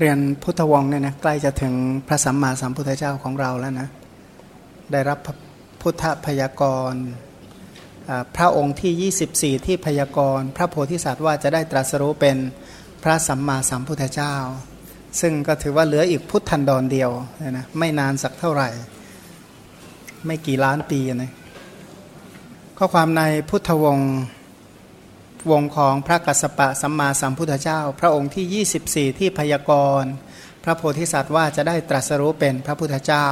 เรียนพุทธวงศ์เนี่ยนะใกล้จะถึงพระสัมมาสัมพุทธเจ้าของเราแล้วนะได้รับพุทธพยากรพระองค์ที่ 24 ที่พยากรพระโพธิสัตว์ว่าจะได้ตรัสรู้เป็นพระสัมมาสัมพุทธเจ้า ซึ่งก็ถือว่าเหลืออีกพุทธันดรเดียวนะไม่นานสักเท่าไหร่ ไม่กี่ล้านปีนะข้อความในพุทธวงศ์ วงของพระกัสสปะสัมมาสัมพุทธเจ้า พระองค์ที่ 24 ที่พยากรณ์พระโพธิสัตว์ว่าจะได้ตรัสรู้เป็นพระพุทธเจ้า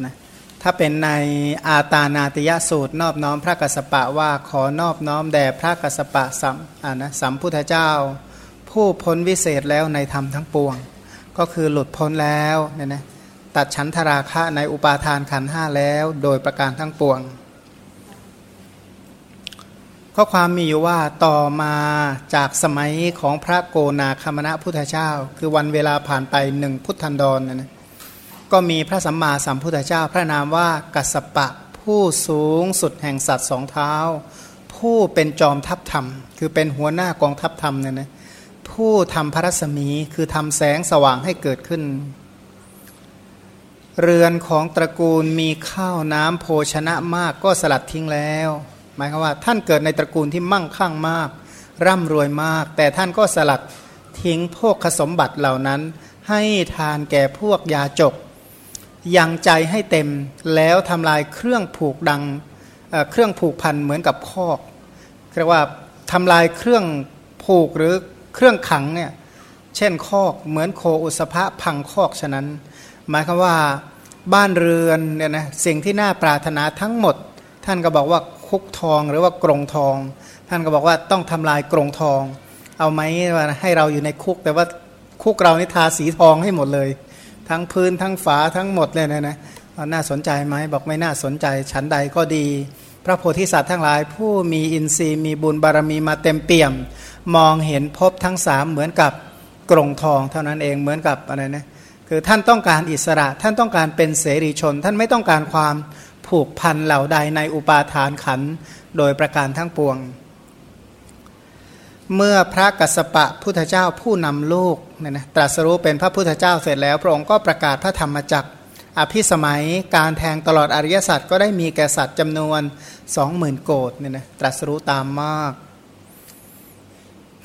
นะถ้าเป็นในอาตานาติยสูตรนอบน้อมพระกัสสปะว่าขอนอบน้อมแด่พระกัสสปะสัมนะสัมพุทธเจ้า ผู้พ้นวิเศษแล้วในธรรมทั้งปวง ก็คือหลุดพ้นแล้วเนี่ยนะตัดชั้นธราคะในอุปาทานขันห้าแล้ว โดยประการทั้งปวง ข้อความมีอยู่ว่าต่อมาจากสมัยของพระโกนาคมณะพุทธเจ้า คือวันเวลาผ่านไปหนึ่งพุทธันดรนนะก็มีพระสัมมาสัมพุทธเจ้า พระนามว่ากัสปะผู้สูงสุดแห่งสัตว์สองเท้า ผู้เป็นจอมทัพธรรม คือเป็นหัวหน้ากองทัพธรรมเนี่ยนะผู้ทำพระรัศมีคือทำแสงสว่างให้เกิดขึ้น เรือนของตระกูลมีข้าวน้ำโภชนะมากก็สลัดทิ้งแล้ว หมายความว่า ท่านเกิดในตระกูลที่มั่งคั่งมาก ร่ำรวยมาก แต่ท่านก็สลัดทิ้งพวกสมบัติเหล่านั้น ให้ทานแก่พวกยาจกยังใจให้เต็มแล้วทำลายเครื่องผูกดังเเครื่องผูกพันเหมือนกับคอกเรียกว่าทำลายเครื่องผูกหรือเครื่องขังเนี่ยเช่นคอกเหมือนโคอุสภะพังคอกฉะนั้น หมายความว่าบ้านเรือนเนี่ยนะสิ่งที่น่าปรารถนาทั้งหมด ท่านก็บอกว่า คุกทองหรือว่ากรงทอง ท่านก็บอกว่าต้องทำลายกรงทอง เอาไหมว่าให้เราอยู่ในคุก แต่ว่าคุกเรานี่ทาสีทองให้หมดเลย ทั้งพื้นทั้งฝาทั้งหมดเลยนะนะน่าสนใจไหมบอกไม่น่าสนใจชั้นใดก็ดี พระโพธิสัตว์ทั้งหลาย ผู้มีอินทรีย์มีบุญบารมีมาเต็มเปี่ยม มองเห็นพบทั้งสามเหมือนกับกรงทองเท่านั้นเองเหมือนกับอะไรนะคือท่านต้องการอิสระ ท่านต้องการเป็นเสรีชน ท่านไม่ต้องการความ ผูกพันเหล่าใดในอุปาทานขันโดยประการทั้งปวง เมื่อพระกัสสปะพุทธเจ้าผู้นำลูกเนี่ยนะตรัสรู้เป็นพระพุทธเจ้าเสร็จแล้ว พระองค์ก็ประกาศพระธรรมจักรอภิสมัยการแทงตลอดอริยสัจก็ได้มีแก่สัตว์จำนวนสองหมื่นโกดเนี่ยนะตรัสรู้ตามมาก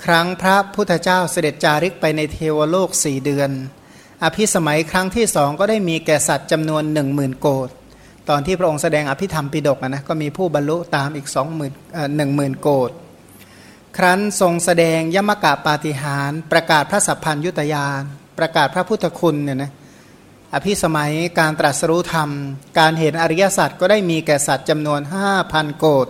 ครั้งพระพุทธเจ้าเสด็จจาริกไปในเทวโลกสี่เดือน อภิสมัยครั้งที่สองก็ได้มีแก่สัตว์จำนวนหนึ่งหมื่นโกด ตอนที่พระองค์แสดงอภิธรรมปิดกนะก็มีผู้บรรลุตามอีกสองหมื่นหนึ่งหมื่นโกดครั้นทรงแสดงยมกะปาฏิหารประกาศพระสัพพัญยุตยาน ประกาศพระพุทธคุณเนี่ยนะอภิสมัยการตรัสรู้ธรรม การเห็นอริยสัจก็ได้มีแก่สัตว์จำนวนห้าพันโกด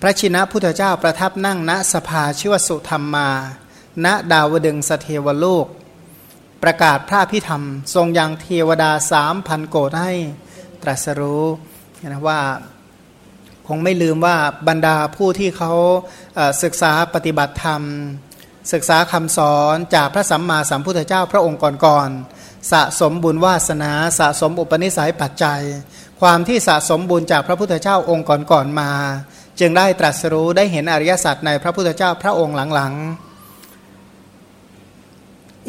พระชินะพุทธเจ้าประทับนั่งณสภาชื่อวสุธรรมมา ณดาวดึงสเทวโลก ประกาศพระพิธรรม ทรงยังเทวดาสามพันโกดให้ ตรัสรู้นะว่าคงไม่ลืมว่าบรรดาผู้ที่เขาศึกษาปฏิบัติธรรม ศึกษาคำสอนจากพระสัมมาสัมพุทธเจ้าพระองค์ก่อนๆสะสมบุญวาสนาสะสมอุปนิสัยปัจจัย ความที่สะสมบุญจากพระพุทธเจ้าองค์ก่อนๆมา จึงได้ตรัสรู้ได้เห็นอริยสัจในพระพุทธเจ้าพระองค์หลังๆ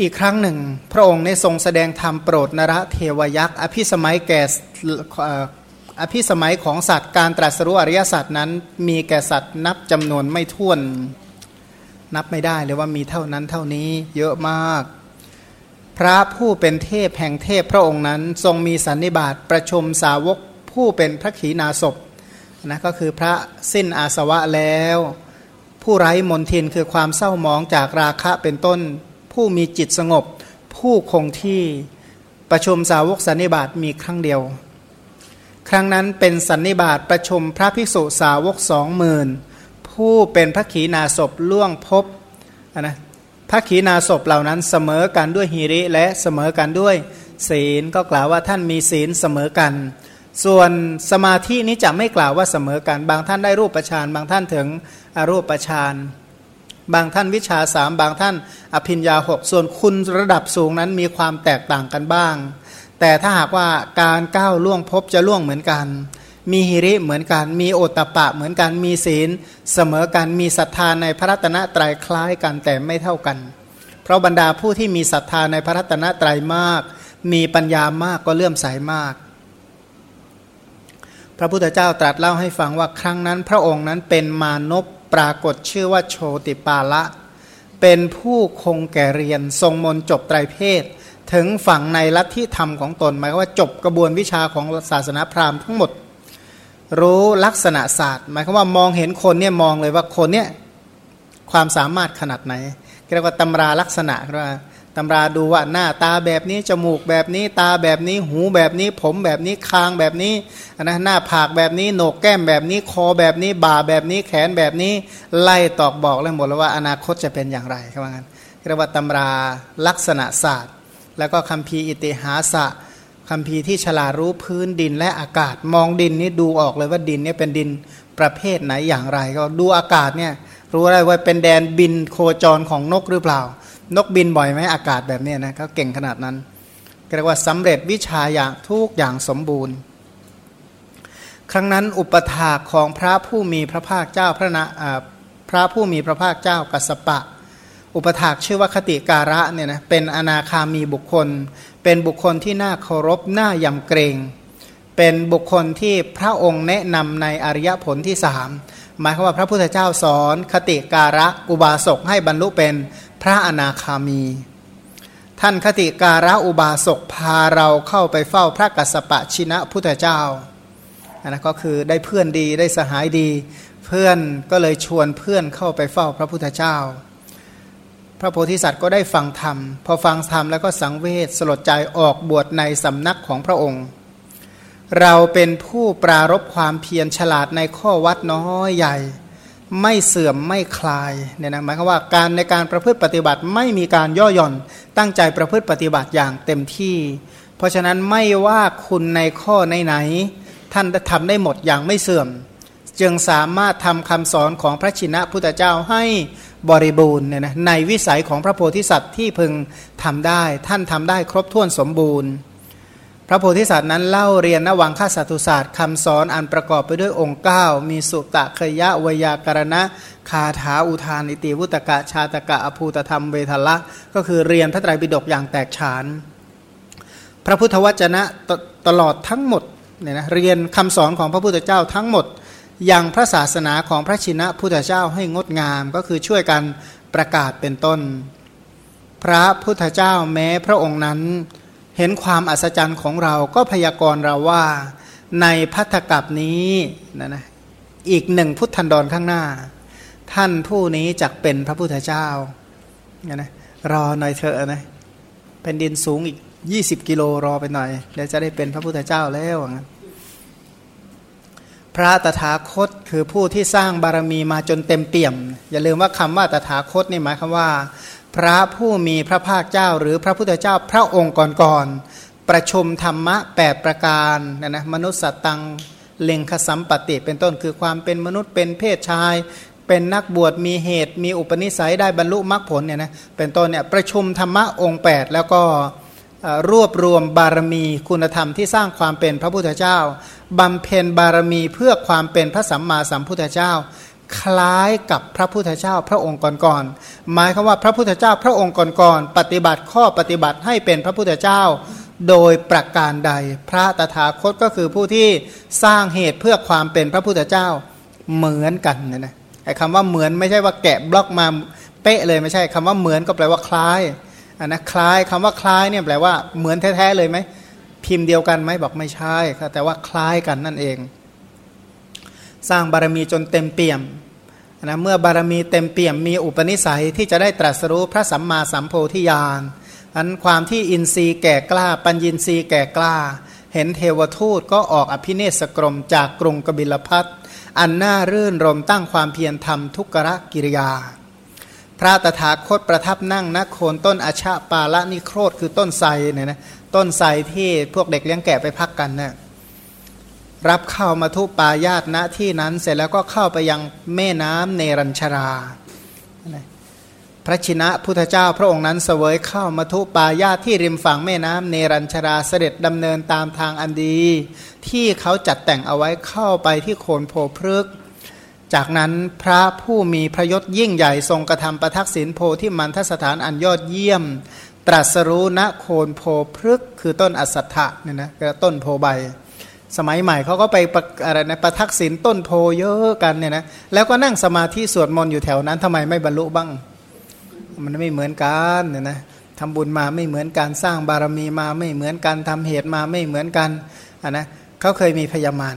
อีกครั้งหนึ่ง พระองค์ในทรงแสดงธรรมโปรดนรเทวยักษ์อภิสมัยแก่อภิสมัยของสัตว์การตรัสรู้อริยสัจนั้น มีแก่สัตว์นับจำนวนไม่ถ้วน นับไม่ได้เลยว่ามีเท่านั้นเท่านี้เยอะมาก พระผู้เป็นเทพแห่งเทพพระองค์นั้นทรงมีสันนิบาตประชุมสาวกผู้เป็นพระขีณาสพนะก็คือพระสิ้นอาสวะแล้ว ผู้ไร้มนทินคือความเศร้ามองจากราคะเป็นต้น ผู้มีจิตสงบ ผู้คงที่ประชุมสาวกสันนิบาตมีครั้งเดียว ครั้งนั้นเป็นสันนิบาตประชุมพระภิกษุสาวกสองหมื่นผู้เป็นพระขีณาสพล่วงพบนะพระขีณาสพเหล่านั้นเสมอกันด้วยฮิริและเสมอกันด้วยศีลก็กล่าวว่าท่านมีศีลเสมอกัน ส่วนสมาธินี้จะไม่กล่าวว่าเสมอกัน บางท่านได้รูปประชานบางท่านถึงอรูปประชาน บางท่านวิชาสามบางท่าน อภิญญาหกส่วนคุณระดับสูงนั้นมีความแตกต่างกันบ้าง แต่ถ้าหากว่าการก้าวล่วงพบจะล่วงเหมือนกัน มีหิริเหมือนกัน มีโอตตะปะเหมือนกันมีศีล เสมอกันมีศรัทธาในพระรัตนตรัยคล้ายกันแต่ไม่เท่ากัน เพราะบรรดาผู้ที่มีศรัทธาในพระรัตนตรัยมาก มีปัญญามากก็เลื่อมใสามากพระพุทธเจ้าตรัสเล่าให้ฟังว่าครั้งนั้นพระองค์นั้นเป็นมานพ ปรากฏชื่อว่าโชติปาละ เป็นผู้คงแก่เรียนทรงมนจบไตรเพศ ถึงฝั่งในลัทธิธรรมของตนหมายว่าจบกระบวนวิชาของศาสนาพราหมณ์ทั้งหมด รู้ลักษณะศาสตร์ หมายความว่ามองเห็นคนเนี่ยมองเลยว่าคนเนี่ยความสามารถขนาดไหนเรียกว่าตำราลักษณะว่า ตำราดูว่าหน้าตาแบบนี้ จมูกแบบนี้ ตาแบบนี้ หูแบบนี้ ผมแบบนี้ คางแบบนี้นะหน้าผากแบบนี้โหนกแก้มแบบนี้ คอแบบนี้ บ่าแบบนี้ แขนแบบนี้ ไล่ตอกบอกเลยหมดแล้วว่าอนาคตจะเป็นอย่างไรครับว่างั้นเรียกว่าตำราลักษณะศาสตร์ แล้วก็คัมภีร์อิติหาสะคัมภีร์ที่ฉลาดรู้พื้นดินและอากาศ มองดินนี่ดูออกเลยว่าดินนี่เป็นดินประเภทไหนอย่างไร ก็ดูอากาศเนี่ยรู้ได้ว่าเป็นแดนบินโคจรของนกหรือเปล่า นกบินบ่อยไหมอากาศแบบนี้นะเขาเก่งขนาดนั้นเรียกว่าสำเร็จวิชาอย่างทุกอย่างสมบูรณ์ ครั้งนั้นอุปถาของพระผู้มีพระภาคเจ้าพระนะพระผู้มีพระภาคเจ้ากัสปะ อุปถากชื่อว่าคติการะเนี่ยนะเป็นอนาคามีบุคคล เป็นบุคคลที่น่าเคารพน่ายำเกรง เป็นบุคคลที่พระองค์แนะนำในอริยผลที่สามหมายความว่าพระพุทธเจ้าสอนคติการะอุบาสกให้บรรลุเป็น พระอนาคามี ท่านคติการะอุบาสกพาเราเข้าไปเฝ้าพระกัสสปะชินะพุทธเจ้าอันนั้นก็คือได้เพื่อนดีได้สหายดี เพื่อนก็เลยชวนเพื่อนเข้าไปเฝ้าพระพุทธเจ้า พระโพธิสัตว์ก็ได้ฟังธรรม พอฟังธรรมแล้วก็สังเวชสลดใจออกบวชในสำนักของพระองค์ เราเป็นผู้ปรารบความเพียรฉลาดในข้อวัดน้อยใหญ่ ไม่เสื่อมไม่คลายเนี่ยนะหมายความว่าการในการประพฤติปฏิบัติไม่มีการย่อหย่อนตั้งใจประพฤติปฏิบัติอย่างเต็มที่ เพราะฉะนั้นไม่ว่าคุณในข้อไหนๆท่านจะทำได้หมดอย่างไม่เสื่อม จึงสามารถทำคำสอนของพระชินะพุทธเจ้าให้บริบูรณ์เนี่ยนะในวิสัยของพระโพธิสัตว์ที่พึงทำได้ ท่านทำได้ครบถ้วนสมบูรณ์ พระโพธิสัตว์นั้นเล่าเรียนนวังค่าสัตุศาสตร์คำสอนอันประกอบไปด้วยองค์ 9 มีสุตะเคยะวยากรณะ คาถาอุทานิติวุตกะชาตกะอภูตธรรมเวทละ ก็คือเรียนพระไตรปิฎกอย่างแตกฉาน พระพุทธวจนะตตลอดทั้งหมดเนี่ยนะเรียนคำสอนของพระพุทธเจ้าทั้งหมดยังพระศาสนาของพระชินะพุทธเจ้าให้งดงามก็คือช่วยกันประกาศเป็นต้น พระพุทธเจ้าแม้พระองค์นั้น เห็นความอัศจรรย์ของเราก็พยากรณ์เราว่าในพัทธกับนี้นะนะอีกหนึ่งพุทธันดรข้างหน้า ท่านผู้นี้จักเป็นพระพุทธเจ้านะนะรอหน่อยเถอะนะเป็นดินสูงอีกยี่สิบกิโลรอไปหน่อยแล้วจะได้เป็นพระพุทธเจ้าแล้วนะพระตถาคตคือผู้ที่สร้างบารมีมาจนเต็มเปี่ยม อย่าลืมว่าคำว่าตถาคตนี่หมายคำว่า พระผู้มีพระภาคเจ้า หรือพระพุทธเจ้าพระองค์ก่อนๆประชุมธรรมะแปดประการนะนะมนุษย์สัตตังเลงคสัมปติเป็นต้นคือความเป็นมนุษย์เป็นเพศชาย เป็นนักบวชมีเหตุ มีอุปนิสัยได้บรรลุมรรคผลเนี่ยนะเป็นต้นเนี่ยประชุมธรรมะองค์ 8 แล้วก็รวบรวมบารมีคุณธรรมที่สร้างความเป็นพระพุทธเจ้าบำเพ็ญบารมีเพื่อความเป็นพระสัมมาสัมพุทธเจ้า คล้ายกับพระพุทธเจ้าพระองค์ก่อนๆหมายคือว่าพระพุทธเจ้าพระองค์ก่อนๆปฏิบัติข้อปฏิบัติให้เป็นพระพุทธเจ้า โดยประการใด พระตถาคตก็คือผู้ที่สร้างเหตุเพื่อความเป็นพระพุทธเจ้าเหมือนกันนะนะไอ้คำว่าเหมือนไม่ใช่ว่าแกะบล็อกมาเป๊ะเลยไม่ใช่คำว่าเหมือนก็แปลว่าคล้ายอันนะคล้ายคำว่าคล้ายเนี่ยแปลว่าเหมือนแท้ๆเลยไหมพิมพ์เดียวกันไหมบอกไม่ใช่แต่ว่าคล้ายกันนั่นเอง สร้างบารมีจนเต็มเปี่ยมนะเมื่อบารมีเต็มเปี่ยมมีอุปนิสัยที่จะได้ตรัสรู้พระสัมมาสัมโพธิญาณอันความที่อินทรีย์แก่กล้า ปัญญินทรีย์แก่กล้า เห็นเทวทูตก็ออกอภิเนศกรมจากกรุงกบิลพัทอันน่ารื่นรมตั้งความเพียรทำทุกรกิริยา พระตถาคตประทับนั่งณโคนต้นอาชาปาละนิโครธคือต้นไทรเนี่ยนะต้นไทรที่พวกเด็กเลี้ยงแกะไปพักกันเนะี่ย รับเข้ามาทุปายาตณที่นั้นเสร็จแล้วก็เข้าไปยังแม่น้ำเนรัญชรา พระชินะพุทธเจ้าพระองค์นั้นเสวยเข้ามาทุปายาตที่ริมฝั่งแม่น้ำเนรัญชราเสด็จดำเนินตามทางอันดี ที่เขาจัดแต่งเอาไว้เข้าไปที่โคนโพพฤกจากนั้นพระผู้มีพระยศยิ่งใหญ่ทรงกระทำประทักษิณโพที่มันทสถานอันยอดเยี่ยม ตรัสรู้ณโคนโพพฤกคือต้นอสัตถะเนี่ยนะต้นโพใบ สมัยใหม่เขาก็ไปอะไรนะประทักษิณต้นโพเยอะกันเนี่ยนะแล้วก็นั่งสมาธิสวดมนต์อยู่แถวนั้นทำไมไม่บรรลุบ้าง มันไม่เหมือนกันเนี่ยนะทำบุญมาไม่เหมือนกันสร้างบารมีมาไม่เหมือนกันทำเหตุมาไม่เหมือนกันอะนะเขาเคยมีพยามาร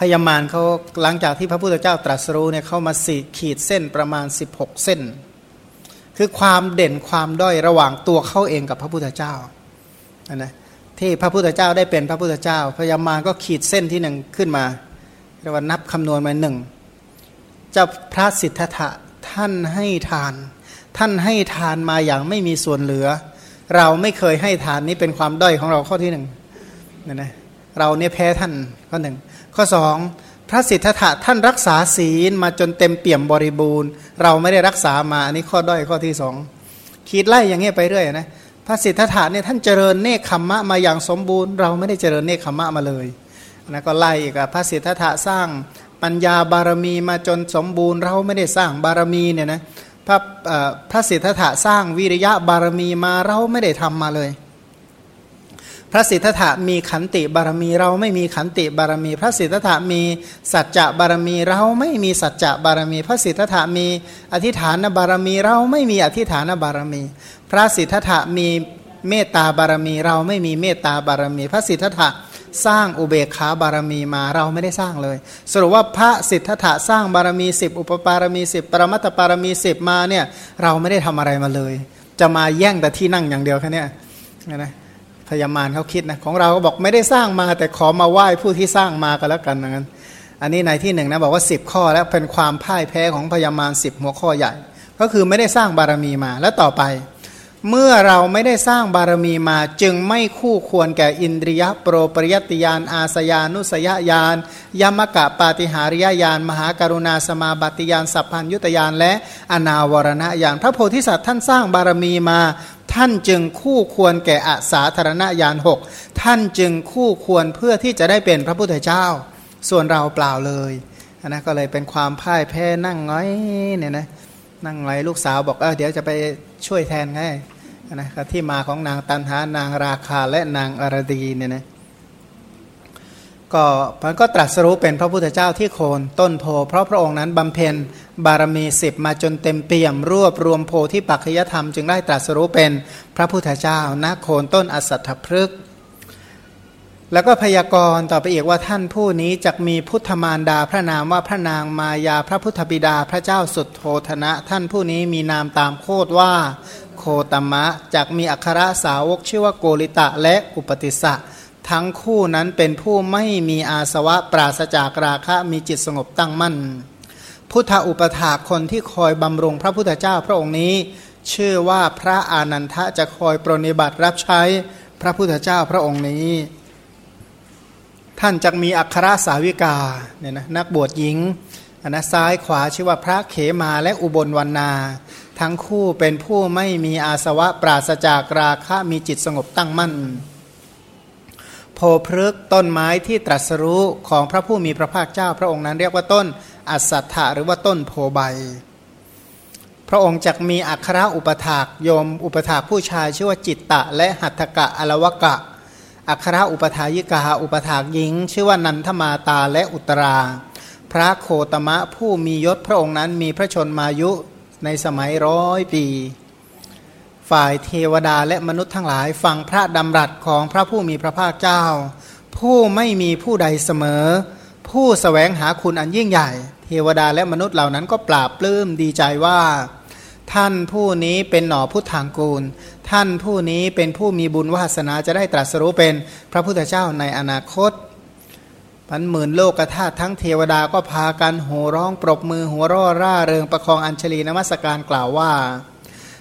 พยามารเขาหลังจากที่พระพุทธเจ้าตรัสรู้เนี่ยเขามาสีขีดเส้นประมาณ 16 เส้น คือความเด่นความด้อยระหว่างตัวเขาเองกับพระพุทธเจ้าอะนะ ที่พระพุทธเจ้าได้เป็นพระพุทธเจ้า พยามารก็ขีดเส้นที่หนึ่งขึ้นมาเรียกว่านับคำนวณมาหนึ่งเจ้าพระสิทธัตถะท่านให้ทาน ท่านให้ทานมาอย่างไม่มีส่วนเหลือ เราไม่เคยให้ทานนี้เป็นความด้อยของเราข้อที่หนึ่งนะนะเราเนี่ยแพ้ท่านข้อหนึ่งข้อสองพระสิทธัตถะท่านรักษาศีลมาจนเต็มเปี่ยมบริบูรณ์ เราไม่ได้รักษามาอันนี้ข้อด้อยข้อที่สองขีดไล่อย่างเงี้ยไปเรื่อยนะ พระสิทธัตถะเนี่ยท่านเจริญเนคขมมะมาอย่างสมบูรณ์ เราไม่ได้เจริญเนคขมมะมาเลยนะก็ไล่กับพระสิทธัตถะสร้างปัญญาบารมีมาจนสมบูรณ์ เราไม่ได้สร้างบารมีเนี่ยนะพระพระสิทธัตถะสร้างวิริยะบารมีมาเราไม่ได้ทำมาเลย พระสิทธัตถะมีขันติบารมีเราไม่มีขันติบารมี พระสิทธัตถะมีสัจจะบารมี เราไม่มีสัจจะบารมี พระสิทธัตถะมีอธิฐานบารมี เราไม่มีอธิฐานบารมี พระสิทธัตถะมีเมตตาบารมี เราไม่มีเมตตาบารมี พระสิทธัตถะสร้างอุเบกขาบารมีมาเราไม่ได้สร้างเลย สรุปว่าพระสิทธัตถะสร้างบารมีสิบอุปปารมีสิบปรมัตถปารมีสิบมาเนี่ยเราไม่ได้ทำอะไรมาเลย จะมาแย่งแต่ที่นั่งอย่างเดียวแค่นี้นะพยามารเขาคิดนะของเราก็บอกไม่ได้สร้างมาแต่ขอมาไหว้ผู้ที่สร้างมากันแล้วกันนั้น อันนี้ในที่หนึ่งนะบอกว่า10ข้อแล้วเป็นความพ่ายแพ้ของพยามารสิบหัวข้อใหญ่ ก็คือไม่ได้สร้างบารมีมาแล้วต่อไป เมื่อเราไม่ได้สร้างบารมีมาจึงไม่คู่ควรแก่อินทรียโปรปริยติยาน อาสยานุสยญาณยมกะปาติหาริยญาณมหากรุณาสมาบัติยานสัพพัญยุตยานและอนาวรณญาณพระโพธิสัตว์ท่านสร้างบารมีมา ท่านจึงคู่ควรแก่อาสาธารณญาณหกท่านจึงคู่ควรเพื่อที่จะได้เป็นพระพุทธเจ้า ส่วนเราเปล่าเลยนนะก็เลยเป็นความพ่ายแพ้นั่งง้อยเนี่ยนะนั่งไรลูกสาวบอกเออเดี๋ยวจะไปช่วยแทนไง นะที่มาของนางตันหานางราคาและนางอรดีเนี่ยนะก็พระก็ตรัสรู้เป็นพระพุทธเจ้าที่โคนต้นโพ เพราะพระองค์นั้นบำเพ็ญบารมีสิบมาจนเต็มเปี่ยม รวบรวมโพที่ปัจจยธรรมจึงได้ตรัสรู้เป็นพระพุทธเจ้าณโคนต้นอสัตถพฤกษ์แล้วก็พยากรณ์ต่อไปอีกว่าท่านผู้นี้จะมีพุทธมารดาพระนามว่าพระนางมายาพระพุทธบิดาพระเจ้าสุดโทธนะ ท่านผู้นี้มีนามตามโคดว่า โคตมะจากมีอัครสาวกชื่อว่าโกริตะและอุปติสะทั้งคู่นั้นเป็นผู้ไม่มีอาสวะปราศจากราคะมีจิตสงบตั้งมั่น พุทธอุปถาคนที่คอยบำรุงพระพุทธเจ้าพระองค์นี้ ชื่อว่าพระอานันทะจะคอยปรนิบัติรับใช้พระพุทธเจ้าพระองค์นี้ ท่านจะมีอัครสาวิกาเนี่ยนะนักบวชหญิงอันนะซ้ายขวาชื่อว่าพระเขมาและอุบลวันนา ทั้งคู่เป็นผู้ไม่มีอาสวะปราศจากราคะมีจิตสงบตั้งมั่น โพพฤกต้นไม้ที่ตรัสรู้ของพระผู้มีพระภาคเจ้า พระองค์นั้นเรียกว่าต้นอัสสัทธะหรือว่าต้นโพใบ พระองค์จักมีอัคราอุปถากโยมอุปถากผู้ชายชื่อว่าจิตตะ และหัตถกะอลวกะ อัครอุปถายิกาอุปถากหญิง ชื่อว่านันทมาตาและอุตรา พระโคตมะผู้มียศพระองค์นั้นมีพระชนมายุ ในสมัยร้อยปี ฝ่ายเทวดาและมนุษย์ทั้งหลายฟังพระดำรัสของพระผู้มีพระภาคเจ้า ผู้ไม่มีผู้ใดเสมอ ผู้สแสวงหาคุณอันยิ่งใหญ่ เทวดาและมนุษย์เหล่านั้นก็ปราบปลื้มดีใจว่า ท่านผู้นี้เป็นหน่อพุทธางกูล ท่านผู้นี้เป็นผู้มีบุญวาสนาจะได้ตรัสรู้เป็นพระพุทธเจ้าในอนาคต พันหมื่นโลกธาตุทั้งเทวดาก็พากันโห่ร้องปรบมือหัวร่อร่าเริงประคองอัญชลีนมัสการกล่าวว่า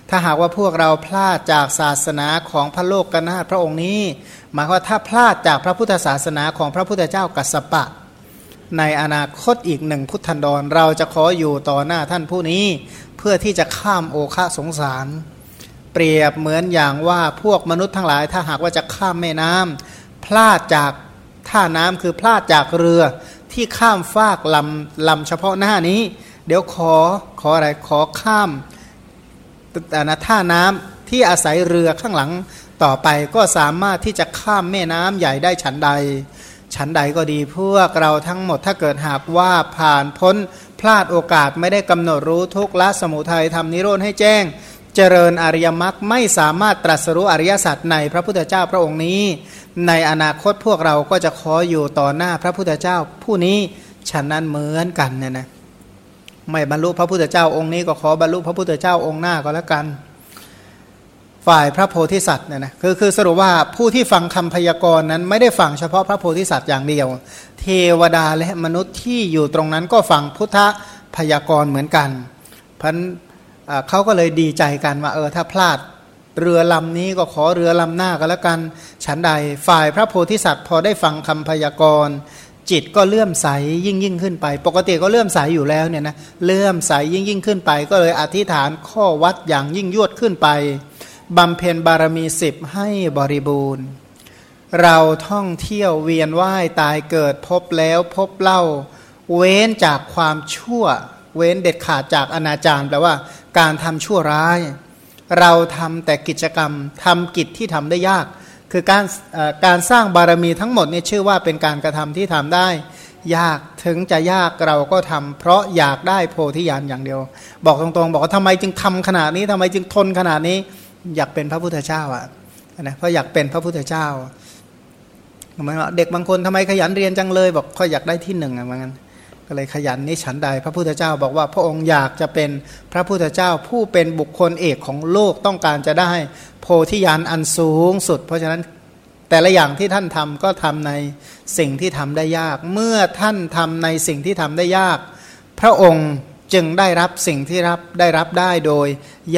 ถ้าหากว่าพวกเราพลาดจากศาสนาของพระโลกกนาถพระองค์นี้ หมายว่าถ้าพลาดจากพระพุทธศาสนาของพระพุทธเจ้ากัสปะ ในอนาคตอีกหนึ่งพุทธันดรเราจะขออยู่ต่อหน้าท่านผู้นี้เพื่อที่จะข้ามโอคะสงสาร เปรียบเหมือนอย่างว่าพวกมนุษย์ทั้งหลาย ถ้าหากว่าจะข้ามแม่น้ำพลาดจาก ท่าน้ำคือพลาดจากเรือที่ข้ามฟากลำลำเฉพาะหน้านี้ เดี๋ยวขอขออะไรขอข้ามนะท่าน้ำที่อาศัยเรือข้างหลังต่อไปก็สามารถที่จะข้ามแม่น้ำใหญ่ได้ฉันใด ฉันใดก็ดีพวกเราทั้งหมดถ้าเกิดหากว่าผ่านพ้นพลาดโอกาสไม่ได้กำหนดรู้ทุกละสมุทัยทำนิโรธให้แจ้ง เจริญอริยมรรคไม่สามารถตรัสรู้อริยสัจในพระพุทธเจ้าพระองค์นี้ ในอนาคตพวกเราก็จะขออยู่ต่อหน้าพระพุทธเจ้า ผู้นี้ฉันนั้นเหมือนกันเนี่ยนะไม่บรรลุพระพุทธเจ้าองค์นี้ก็ขอบรรลุพระพุทธเจ้าองค์หน้าก็แล้วกัน ฝ่ายพระโพธิสัตว์เนี่ยนะคือคือสรุปว่าผู้ที่ฟังคำพยากรณ์นั้น ไม่ได้ฟังเฉพาะพระโพธิสัตว์อย่างเดียว เทวดาและมนุษย์ที่อยู่ตรงนั้นก็ฟังพุทธพยากรณ์เหมือนกัน เพันเขาก็เลยดีใจกันว่าเออถ้าพลาด เรือลำนี้ก็ขอเรือลำหน้าก็แล้วกัน ฉันใดฝ่ายพระโพธิสัตว์พอได้ฟังคำพยากรณ์จิตก็เลื่อมใสยิ่งยิ่งขึ้นไป ปกติก็เลื่อมใสอยู่แล้วเนี่ยนะเลื่อมใสยิ่งยิ่งขึ้นไป ก็เลยอธิษฐานข้อวัดอย่างยิ่งยวดขึ้นไปบำเพ็ญบารมีสิบให้บริบูรณ์ เราท่องเที่ยวเวียนว่ายตายเกิดพบแล้วพบเล่า เว้นจากความชั่ว เว้นเด็ดขาดจากอนาจารแปลว่า การทำชั่วร้าย เราทำแต่กิจกรรมทำกิจที่ทำได้ยาก คือการการสร้างบารมีทั้งหมดนี่ชื่อว่าเป็นการกระทำที่ทำได้ ยากถึงจะยากเราก็ทำเพราะอยากได้โพธิญาณอย่างเดียว บอกตรงๆ บอกว่าทำไมจึงทำขนาดนี้ทำไมจึงทนขนาดนี้ อยากเป็นพระพุทธเจ้าอะนะเพราะอยากเป็นพระพุทธเจ้าเด็กบางคนทำไมขยันเรียนจังเลย บอกเขาอยากได้ที่หนึ่งอะเหมือนกัน ก็เลยขยันนี่ฉันใด พระพุทธเจ้าบอกว่าพระองค์อยากจะเป็นพระพุทธเจ้าผู้เป็นบุคคลเอกของโลกต้องการจะได้โพธิญาณอันสูงสุด เพราะฉะนั้นแต่ละอย่างที่ท่านทำก็ทำในสิ่งที่ทำได้ยาก เมื่อท่านทำในสิ่งที่ทำได้ยาก พระองค์จึงได้รับสิ่งที่รับได้รับได้โดย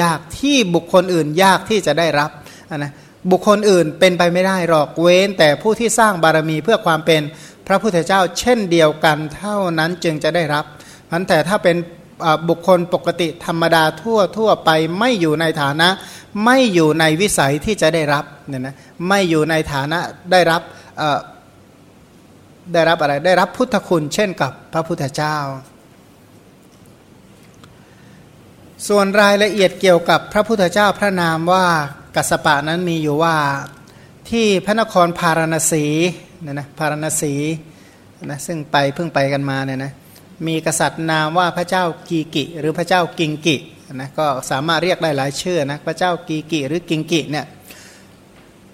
ยากที่บุคคลอื่นยากที่จะได้รับนะบุคคลอื่นเป็นไปไม่ได้หรอกเว้น แต่ผู้ที่สร้างบารมีเพื่อความเป็น พระพุทธเจ้าเช่นเดียวกันเท่านั้นจึงจะได้รับมันแต่ถ้าเป็นบุคคลปกติธรรมดาทั่วทั่วไปไม่อยู่ในฐานะ ไม่อยู่ในวิสัยที่จะได้รับเนี่ยนะไม่อยู่ในฐานะได้รับได้รับอะไรได้รับพุทธคุณเช่นกับพระพุทธเจ้า ส่วนรายละเอียดเกี่ยวกับพระพุทธเจ้าพระนามว่ากัสปะนั้นมีอยู่ว่าที่พระนครพาราณสี เนี่ยนะพารณสีนะซึ่งไปเพิ่งไปกันมาเนี่ยนะมีกษัตริย์นามว่าพระเจ้ากีกิ หรือพระเจ้ากิงกินะก็สามารถเรียกได้หลายชื่อนะพระเจ้ากีกิหรือกิงกิเนี่ย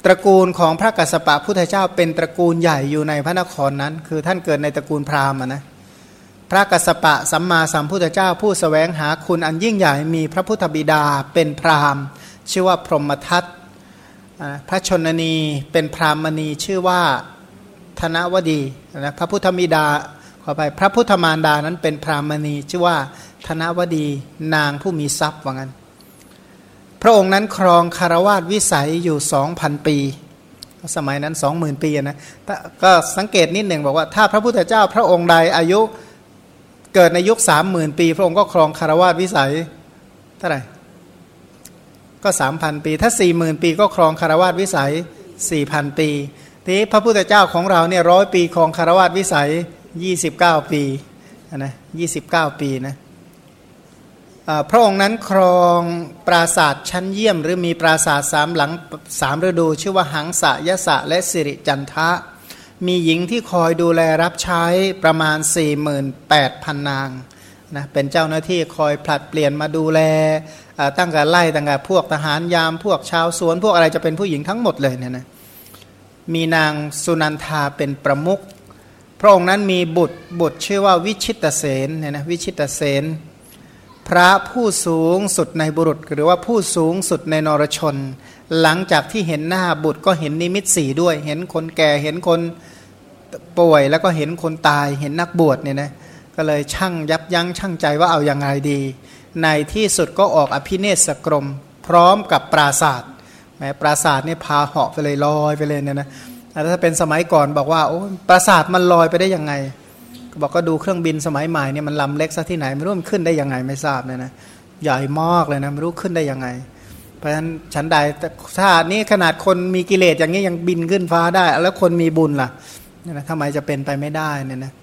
ตระกูลของพระกัสสปะพุทธเจ้าเป็นตระกูลใหญ่อยู่ในพระนครนั้น คือท่านเกิดในตระกูลพราหมณ์นะพระกัสสปะสัมมาสัมพุทธเจ้าผู้สแสวงหาคุณอันยิ่งใหญ่มีพระพุทธบิดาเป็นพราหมณ์ ชื่อว่าพรหมทัตพระชนนีเป็นพราหมณีชื่อว่า ธนวดีนะพระพุทธมิดาขอไปพระพุทธมารดานั้นเป็นพรามณีชื่อว่าธนวดีนางผู้มีทรัพย์ว่างั้น พระองค์นั้นครองคารวาสวิสัยอยู่สองพันปี สมัยนั้นสองหมื่นปีนะก็สังเกตนิดหนึ่งบอกว่าถ้าพระพุทธเจ้าพระองค์ใดอายุเกิดในยุคสามหมื่นปี พระองค์ก็ครองคารวาสวิสัยเท่าไหร่ก็สามพันปี ถ้าสี่หมื่นปีก็ครองคารวาสวิสัยสี่พันปี ทีพระพุทธเจ้าของเราเนี่ยร้อยปีครองคารวาสวิสัยยี่สิบเก้าปีนะยี่สิบเก้าปีนะพระองค์นั้นครองปราศาสตร์ชั้นเยี่ยม หรือมีปราศาสตร์สามหลังสามฤดู ชื่อว่าหังสะยะสะและสิริจันทะ มีหญิงที่คอยดูแลรับใช้ประมาณ 48,000 นางนะเป็นเจ้าหน้าที่คอยผลัดเปลี่ยนมาดูแลตั้งแต่ไล่ตั้งแต่พวกทหารยามพวกชาวสวนพวกอะไรจะเป็นผู้หญิงทั้งหมดเลยเนี่ยนะ มีนางสุนันทาเป็นประมุขพระองค์นั้นมีบุตรบุตรชื่อว่าวิชิตเสนเนี่ยนะวิชิตเสนพระผู้สูงสุดในบุรุษ หรือว่าผู้สูงสุดในนรชน หลังจากที่เห็นหน้าบุตรก็เห็นนิมิตสีด้วย เห็นคนแก่เห็นคนป่วยแล้วก็เห็นคนตายเห็นนักบวชเนี่ยนะก็เลยช่างยับยั้งช่างใจว่าเอาอย่างไรดี ในที่สุดก็ออกอภิเนศกรม พร้อมกับปราศาสตร์ แม้ปราศาสตร์นี่พาเหาะไปเลยลอยไปเลยเนี่ยนะถ้าเป็นสมัยก่อนบอกว่าโอ้ปราสาทมันลอยไปได้ยังไงบอกก็ดูเครื่องบินสมัยใหม่เนี่ยมันลำเล็กซะที่ไหนไม่รู้มันขึ้นได้ยังไงไม่ทราบเนี่ยนะใหญ่มากเลยนะไม่รู้ขึ้นได้ยังไง เพราะฉะนั้นฉันใดถ้านี้ขนาดคนมีกิเลสอย่างนี้ยังบินขึ้นฟ้าได้ แล้วคนมีบุญล่ะเนี่ยนะทำไมจะเป็นไปไม่ได้เนี่ยนะ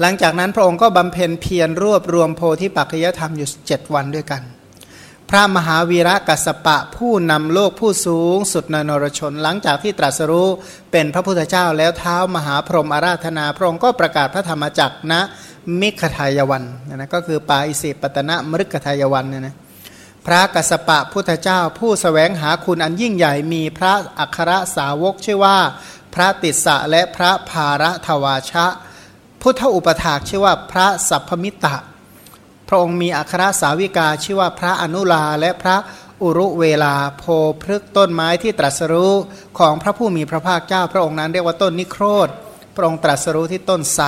หลังจากนั้นพระองค์ก็บำเพ็ญเพียรรวบรวมโพธิปัจจยธรรมอยู่เจ็ดวันด้วยกัน พระมหาวีระกัสปะผู้นำโลกผู้สูงสุดในนรชนหลังจากที่ตรัสรู้เป็นพระพุทธเจ้าแล้วเท้ามหาพรหมอาราธนา พระองค์ก็ประกาศพระธรรมจักรณมิขทายวันนะก็คือปาอิสิปตนะมฤคทายวันเนี่ยนะพระกัสปะพุทธเจ้าผู้สแสวงหาคุณอันยิ่งใหญ่มีพระอัครสาวกชื่อว่า พระติสสะและพระภารทวาชะ พุทธอุปถากชื่อว่าพระสัพพมิตะ พระองค์มีอัครสาวิกาชื่อว่าพระอนุลาและพระอุรุเวลาโพพฤกต้นไม้ที่ตรัสรู้ของพระผู้มีพระภาคเจ้า พระองค์นั้นเรียกว่าต้นนิโครธพระองค์ตรัสรู้ที่ต้นไทร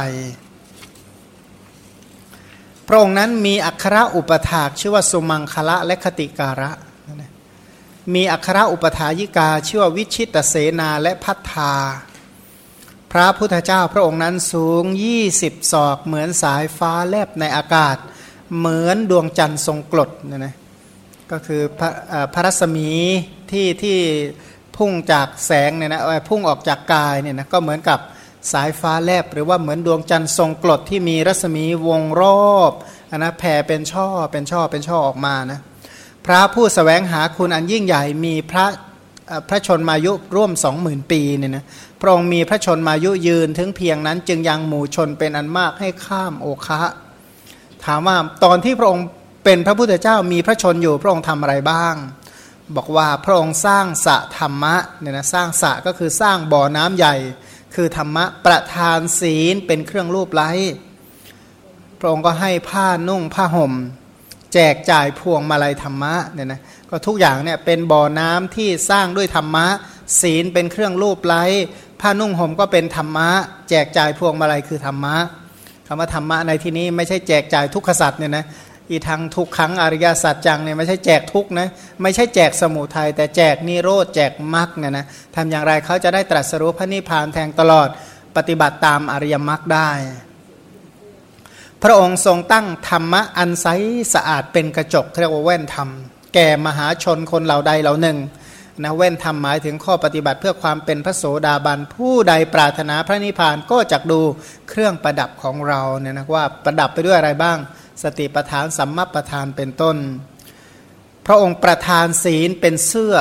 พระองค์นั้นมีอัคระอุปถากชื่อว่าสุมังคละและคติการะ มีอัคระอุปถายิกาชื่อว่าวิชิตเสนาและพัฒธาพระพุทธเจ้าพระองค์นั้นสูง 20 ศอกเหมือนสายฟ้าแลบในอากาศ เหมือนดวงจันทร์ทรงกลดเนะนะก็คือพระพระรัศมีที่ที่พุ่งจากแสงเนี่ยนะพุ่งออกจากกายเนี่ยนะก็เหมือนกับสายฟ้าแลบหรือว่าเหมือนดวงจันทร์ทรงกรดที่มีรัศมีวงรอบนนะแผ่เป็นช่อเป็นช่อเป็นช่อออกมานะพระผู้สแสวงหาคุณอันยิ่งใหญ่มีพระพระชนมายุร่วมสองหมื่นปีเนี่ยนะพระองค์มีพระชนมายุยืนถึงเพียงนั้นจึงยังหมู่ชนเป็นอันมากให้ข้ามโอคะ ถามว่าตอนที่พระองค์เป็นพระพุทธเจ้ามีพระชนอยู่พระองค์ทำอะไรบ้าง บอกว่าพระองค์สร้างสะธรรมะเนี่ยนะสร้างสะก็คือสร้างบ่อน้ำใหญ่ คือธรรมะประทานศีลเป็นเครื่องรูปไล้พระองค์ก็ให้ผ้านุ่งผ้าห่ม แจกจ่ายพวงมาลัยธรรมะเนี่ยนะก็ทุกอย่างเนี่ยเป็นบ่อน้ำที่สร้างด้วยธรรมะ ศีลเป็นเครื่องรูปไล้ผ้านุ่งห่มก็เป็นธรรมะ แจกจ่ายพวงมาลัยคือธรรมะ คำว่าธรรมะในที่นี้ไม่ใช่แจกจ่ายทุกขสัตว์เนี่ยนะอีทางทุกครั้งอริยสัจจังเนี่ยไม่ใช่แจกทุกนะไม่ใช่แจกสมุทัยแต่แจกนิโรธแจกมรรคเนี่ยนะทำอย่างไรเขาจะได้ตรัสรู้พระนิพพานแทงตลอดปฏิบัติตามอริยมรรคได้ พระองค์ทรงตั้งธรรมะอันใสสะอาดเป็นกระจกเรียกว่าแว่นธรรม แก่มหาชนคนเหล่าใดเหล่าหนึ่ง นะแว่นธรรมหมายถึงข้อปฏิบัติเพื่อความเป็นพระโสดาบันผู้ใดปรารถนาพระนิพพานก็จะดูเครื่องประดับของเราเนี่ยนะว่าประดับไปด้วยอะไรบ้าง สติประธานสัมมาประธานเป็นต้น พระองค์ประธานศีลเป็นเสื้อ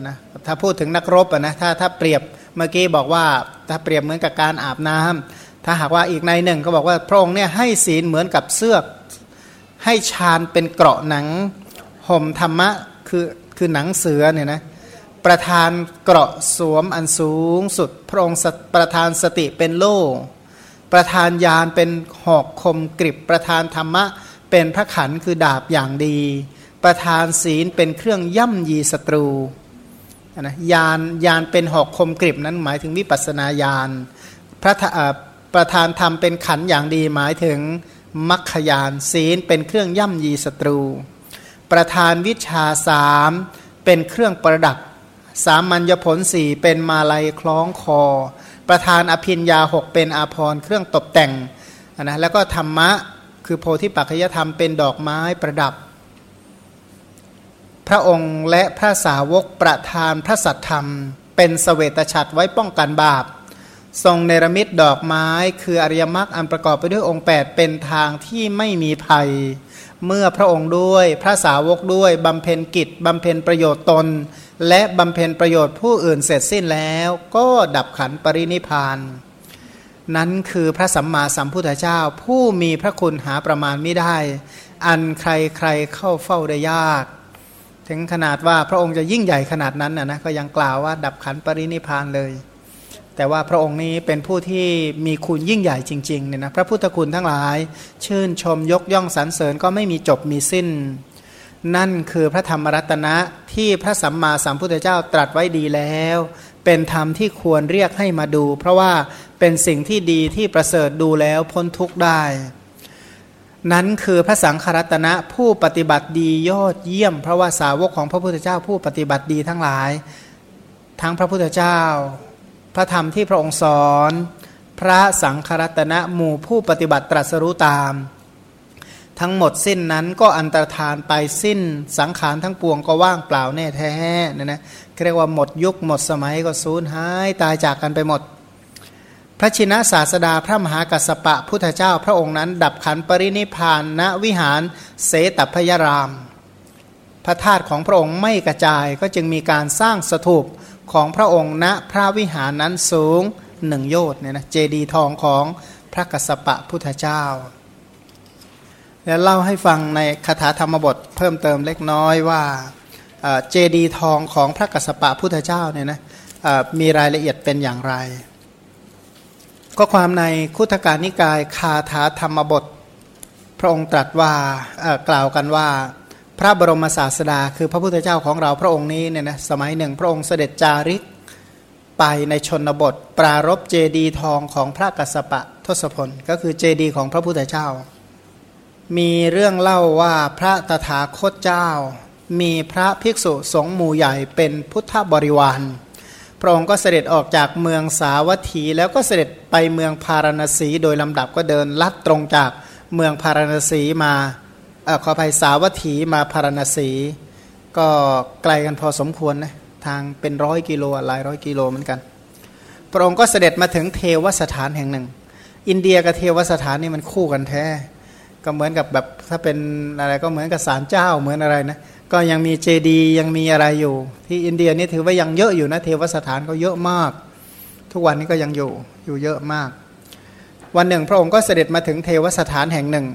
นะถ้าพูดถึงนักรบนะถ้าถ้าเปรียบเมื่อกี้บอกว่าถ้าเปรียบเหมือนกับการอาบน้ำถ้าหากว่าอีกในหนึ่งก็บอกว่าพระองค์เนี่ยให้ศีลเหมือนกับเสื้อให้ฌานเป็นเกราะหนังห่มธรรมะคือคือหนังเสือเนี่ยนะ ประธานเกราะสวมอันสูงสุด พระองค์ประธานสติเป็นโล่ ประธานยานเป็นหอกคมกริบ ประธานธรรมะ เป็นพระขันคือดาบอย่างดี ประธานศีลเป็นเครื่องย่ำยีศัตรูนะยานยานเป็นหอกคมกริบนั้นหมายถึงวิปัสนาญาณพระประธานธรรมเป็นขันอย่างดีหมายถึงมัคคยานศีลเป็นเครื่องย่ำยีศัตรู ประธานวิชาสามเป็นเครื่องประดับ สามัญญผลสี่เป็นมาลัยคล้องคอ ประธานอภินยาหกเป็นอาภรเครื่องตกแต่งนะแล้วก็ธรรมะคือโพธิปัจจยธรรมเป็นดอกไม้ประดับ พระองค์และพระสาวกประธานพระสัตธรรม เป็นสเสวตฉัตรไว้ป้องกันบาป ทรงเนรมิตดอกไม้ คืออริยมรรคอันประกอบไปด้วยองค์ 8 เป็นทางที่ไม่มีภัย เมื่อพระองค์ด้วยพระสาวกด้วยบำเพ็ญกิจบำเพ็ญประโยชน์ตน และบำเพ็ญประโยชน์ผู้อื่นเสร็จสิ้นแล้วก็ดับขันปรินิพานนั้นคือพระสัมมาสัมพุทธเจ้าผู้มีพระคุณหาประมาณไม่ได้ อันใครใครเข้าเฝ้าได้ยาก ถึงขนาดว่าพระองค์จะยิ่งใหญ่ขนาดนั้นนะนะก็ยังกล่าวว่าดับขันปรินิพานเลย แต่ว่าพระองค์นี้เป็นผู้ที่มีคุณยิ่งใหญ่จริงๆเนี่ยนะพระพุทธคุณทั้งหลาย ชื่นชมยกย่องสรรเสริญก็ไม่มีจบมีสิ้น นั่นคือพระธรรมรัตนะที่พระสัมมาสัมพุทธเจ้าตรัสไว้ดีแล้ว เป็นธรรมที่ควรเรียกให้มาดู เพราะว่าเป็นสิ่งที่ดีที่ประเสริฐดูแล้วพ้นทุกข์ได้ นั้นคือพระสังฆรัตนะผู้ปฏิบัติดียอดเยี่ยม เพราะว่าสาวกของพระพุทธเจ้าผู้ปฏิบัติดีทั้งหลาย ทั้งพระพุทธเจ้า พระธรรมที่พระองค์สอน พระสังฆรัตนะหมู่ผู้ปฏิบัติตรัสรู้ตาม ทั้งหมดสิ้นนั้นก็อันตรธานไปสิ้นสังขารทั้งปวงก็ว่างเปล่าแน่แท้นะนะเรียกว่าหมดยุคหมดสมัยก็สูญหายตายจากกันไปหมด พระชินะศาสดาพระมหากัสปะพุทธเจ้าพระองค์นั้น ดับขันปรินิพานณวิหารเสตพยราม พระธาตุของพระองค์ไม่กระจายก็จึงมีการสร้างสถูปของพระองค์ณพระวิหารนั้นสูงหนึ่งโยชน์เนี่ยนะเจดีทองของพระกัสปะพุทธเจ้า แล้วเล่าให้ฟังในคาถาธรรมบทเพิ่มเติมเล็กน้อยว่าเจดีทองของพระกัสสปะพุทธเจ้าเนี่ยนะมีรายละเอียดเป็นอย่างไร ก็ความในคุถการนิกายคาถาธรรมบท พระองค์ตรัสว่ากล่าวกันว่า พระบรมศาสดา คือพระพุทธเจ้าของเราพระองค์นี้เนี่ยนะสมัยหนึ่ง พระองค์เสด็จจาริกไปในชนบท ปรารบเจดีทองของพระกัสสปะทศพลก็คือเจดีของพระพุทธเจ้า มีเรื่องเล่าว่าพระตถาคตเจ้า มีพระภิกษุสงฆ์หมู่ใหญ่เป็นพุทธบริวาร พระองค์ก็เสด็จออกจากเมืองสาวัตถี แล้วก็เสด็จไปเมืองพาราณสีโดยลำดับก็เดินลัดตรงจากเมืองพาราณสีมาอขอภัยสาวัตถีมาพาราณสี ก็ไกลกันพอสมควรนะทางเป็นร้อยกิโลหลายร้อยกิโลเหมือนกัน พระองค์ก็เสด็จมาถึงเทวสถานแห่งหนึ่ง อินเดียกับเทวสถานนี่มันคู่กันแท้ ก็เหมือนกับแบบถ้าเป็นอะไรก็เหมือนกับศาลเจ้าเหมือนอะไรนะก็ยังมีเจดียังมีอะไรอยู่ ที่อินเดียนี่ถือว่ายังเยอะอยู่นะเทวสถานก็เยอะมาก ทุกวันนี้ก็ยังอยู่อยู่เยอะมาก วันหนึ่ง พระองค์ก็เสด็จมาถึงเทวสถานแห่งหนึ่ง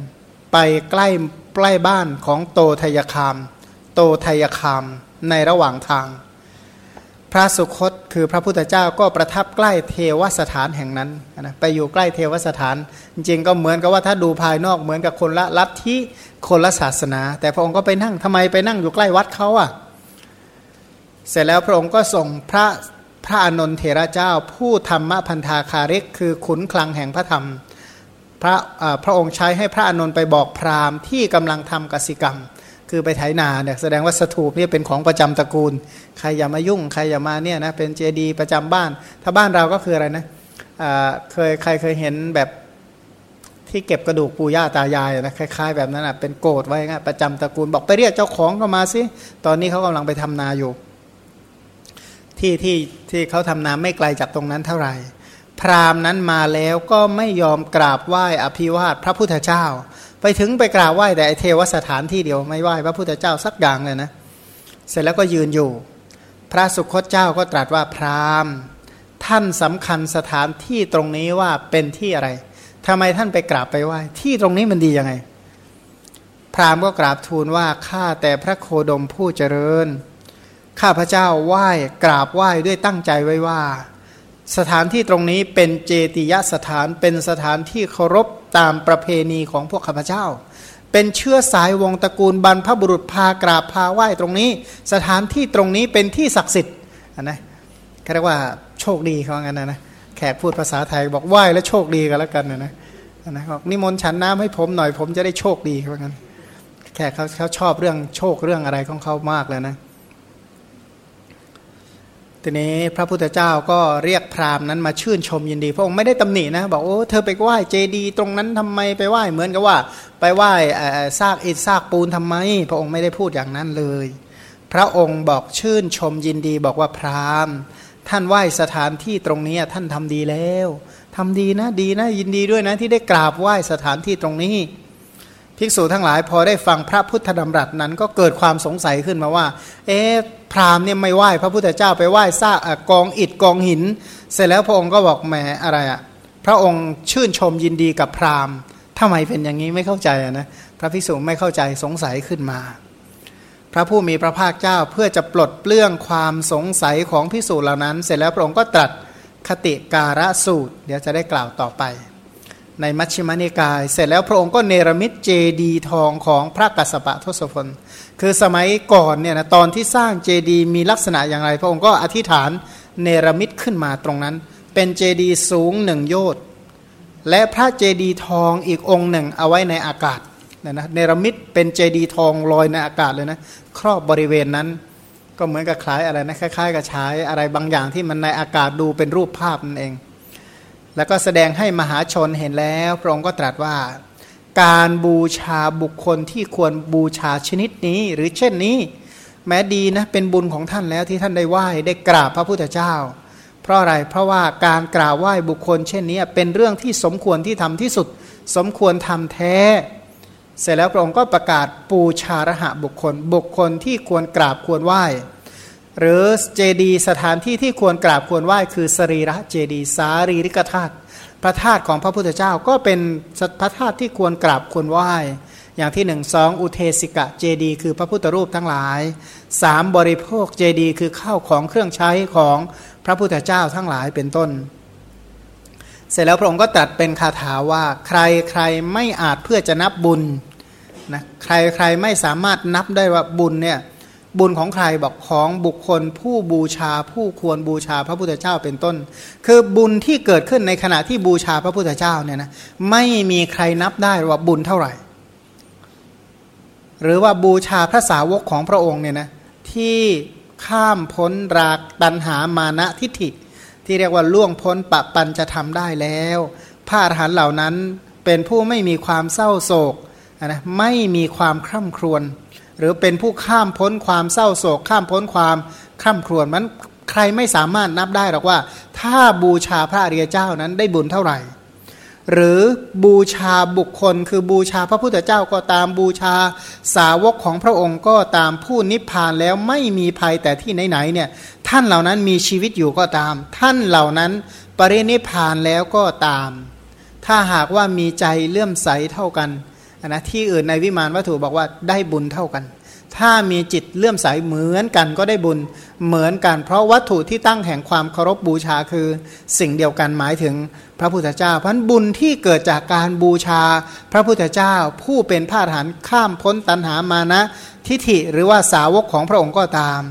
ไปใกล้ใกล้บ้านของโตทยคาม โตทยคามในระหว่างทาง พระสุคตคือพระพุทธเจ้าก็ประทับใกล้เทวสถานแห่งนั้นนะไปอยู่ใกล้เทวสถาน จริงๆก็เหมือนกับว่าถ้าดูภายนอกเหมือนกับคนละลัทธิคนละศาสนา แต่พระองค์ก็ไปนั่งทำไมไปนั่งอยู่ใกล้วัดเขาอะเสร็จแล้วพระองค์ก็ส่งพระพระอนนทเถระเจ้า ผู้ธรรมพันธาคาริก คือขุนคลังแห่งพระธรรม พระพระองค์ใช้ให้พระอนนท์ไปบอกพราหมณ์ที่กำลังทำกสิกรรม คือไปไถนาเนี่ยแสดงว่าสถูปนี่เป็นของประจำตระกูล ใครอย่ามายุ่ง ใครอย่ามาเนี่ยนะเป็นเจดีประจำบ้าน ถ้าบ้านเราก็คืออะไรนะเคยใครเคยเห็นแบบที่เก็บกระดูกปู่ย่าตายายนะคล้ายๆ แบบนั้นอะเป็นโกดไว้งประจำตระกูลบอกไปเรียกเจ้าของก็มาสิตอนนี้เขากำลังไปทำนาอยู่ ที่ที่ที่เขาทำนาไม่ไกลจากตรงนั้นเท่าไหร่ พราหมณ์นั้นมาแล้วก็ไม่ยอมกราบไหว้อภิวาทพระพุทธเจ้า ไปถึงไปกราบไหว้แต่เทวสถานที่เดียวไม่ไหว้พระพุทธเจ้าสักอย่างเลยนะเสร็จแล้วก็ยืนอยู่ พระสุคตเจ้าก็ตรัสว่าพราหมณ์ ท่านสำคัญสถานที่ตรงนี้ว่าเป็นที่อะไรทำไมท่านไปกราบไปไหว้ที่ตรงนี้มันดียังไง พราหมณ์ก็กราบทูลว่าข้าแต่พระโคดมผู้เจริญ ข้าพระเจ้าไหว้กราบไหว้ด้วยตั้งใจไว้ว่า สถานที่ตรงนี้เป็นเจติยสถานเป็นสถานที่เคารพตามประเพณีของพวกข้าพเจ้า เป็นเชื้อสายวงตระกูลบรรพบุรุษพากราบพาไหว้ตรงนี้ สถานที่ตรงนี้เป็นที่ศักดิ์สิทธิ์นะเรียกว่าโชคดีเขางั้นนะนะแขกพูดภาษาไทยบอกไหว้แล้วโชคดีกันแล้วกันนะนะนะบอกนิมนต์ฉันน้ำให้ผมหน่อยผมจะได้โชคดีเขางั้นแขกเขาเขาชอบเรื่องโชคเรื่องอะไรของเขามากเลยนะ ทีนี้พระพุทธเจ้าก็เรียกพราหมณ์นั้นมาชื่นชมยินดี พระองค์ไม่ได้ตำหนินะ บอกโอ้เธอไปไหว้เจดีตรงนั้นทำไมไปไหว้เหมือนกับว่า ไปไหว้ซากอิฐซากปูนทำไม พระองค์ไม่ได้พูดอย่างนั้นเลย พระองค์บอกชื่นชมยินดีบอกว่าพราหมณ์ ท่านไหว้สถานที่ตรงนี้ท่านทำดีแล้วทำดีนะดีนะยินดีด้วยนะที่ได้กราบไหว้สถานที่ตรงนี้ ภิกษุทั้งหลายพอได้ฟังพระพุทธดำรัสนั้น ก็เกิดความสงสัยขึ้นมาว่า เอ๊ะพราหมณ์เนี่ยไม่ไหว้พระพุทธเจ้าไปไหว้ซากกองอิฐกองหิน เสร็จแล้วพระองค์ก็บอกแหมอะไรอะ่ะพระองค์ชื่นชมยินดีกับพราหมณ์ทำไมเป็นอย่างนี้ไม่เข้าใจนะพระภิกษุไม่เข้าใจสงสัยขึ้นมา พระผู้มีพระภาคเจ้าเพื่อจะปลดเปลื้องความสงสัยของภิกษุเหล่านั้น เสร็จแล้วพระองค์ก็ตรัสคติการะสูตร เดี๋ยวจะได้กล่าวต่อไป ในมัชฌิมานิกาย เสร็จแล้วพระองค์ก็เนรมิตเจดีทองของพระกัสสปะทศพล คือสมัยก่อนเนี่ยนะตอนที่สร้างเจดีมีลักษณะอย่างไร พระองค์ก็อธิษฐานเนรมิตขึ้นมาตรงนั้น เป็นเจดีสูงหนึ่งโยชน์และพระเจดีทองอีกองค์หนึ่งเอาไว้ในอากาศนะนะเนรมิตเป็นเจดีทองลอยในอากาศเลยนะครอบบริเวณนั้นก็เหมือนกับคล้ายอะไรนะคล้ายๆกับใช้อะไรบางอย่างที่มันในอากาศดูเป็นรูปภาพนั่นเอง แล้วก็แสดงให้มหาชนเห็นแล้วพระองค์ก็ตรัสว่า การบูชาบุคคลที่ควรบูชาชนิดนี้ หรือเช่นนี้ แม้ดีนะเป็นบุญของท่านแล้วที่ท่านได้ไหว้ได้กราบพระพุทธเจ้า เพราะอะไรเพราะว่าการกราบไหว้บุคคล เช่นนี้เป็นเรื่องที่สมควรที่ทำที่สุด สมควรทำแท้ เสร็จแล้วพระองค์ก็ประกาศปูชาระหะบุคคล บุคคลที่ควรกราบควรไหว้ หรือเจดีสถานที่ที่ควรกราบควรไหว้คือสรีระเจดีสารีริกธาตุพระธาตุของพระพุทธเจ้าก็เป็นพระธาตุที่ควรกราบควรไหว้ อย่างที่หนึ่งสองอุเทสิกะเจดีคือพระพุทธรูปทั้งหลายสามบริโภคเจดีคือข้าวของเครื่องใช้ของพระพุทธเจ้าทั้งหลายเป็นต้น เสร็จแล้วพระองค์ก็ตรัสเป็นคาถาว่าใครใครไม่อาจเพื่อจะนับบุญนะใครใครไม่สามารถนับได้ว่าบุญเนี่ย บุญของใครบอกของบุคคลผู้บูชาผู้ควรบูชาพระพุทธเจ้าเป็นต้น คือบุญที่เกิดขึ้นในขณะที่บูชาพระพุทธเจ้าเนี่ยนะไม่มีใครนับได้ว่าบุญเท่าไหร่ หรือว่าบูชาพระสาวกของพระองค์เนี่ยนะที่ข้ามพ้นรากตันหามานะทิฏฐิ ที่เรียกว่าล่วงพ้นปะปันจะทำได้แล้วพระอรหันต์เหล่านั้นเป็นผู้ไม่มีความเศร้าโศกนะไม่มีความคร่ำครวญ หรือเป็นผู้ข้ามพ้นความเศร้าโศก ข้ามพ้นความคร่ำครวญมันใครไม่สามารถนับได้หรอกว่า ถ้าบูชาพระอริยเจ้านั้นได้บุญเท่าไหร่ หรือบูชาบุคคล คือบูชาพระพุทธเจ้าก็ตามบูชาสาวกของพระองค์ก็ตามผู้นิพพานแล้วไม่มีภัยแต่ที่ไหนๆเนี่ยท่านเหล่านั้นมีชีวิตอยู่ก็ตาม ท่านเหล่านั้นปรินิพพานแล้วก็ตาม ถ้าหากว่ามีใจเลื่อมใสเท่ากัน นะที่อื่นในวิมานวัตถุบอกว่าได้บุญเท่ากัน ถ้ามีจิตเลื่อมใสเหมือนกันก็ได้บุญเหมือนกัน เพราะวัตถุที่ตั้งแห่งความเคารพบูชาคือสิ่งเดียวกันหมายถึงพระพุทธเจ้า เพราะบุญที่เกิดจากการบูชาพระพุทธเจ้า ผู้เป็นพาหานข้ามพ้นตัณหามานะทิฏฐิหรือว่าสาวกของพระองค์ก็ตาม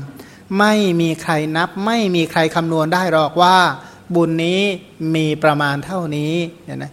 ไม่มีใครนับ ไม่มีใครคำนวณได้หรอกว่า บุญนี้มีประมาณเท่านี้เนี่ยนะ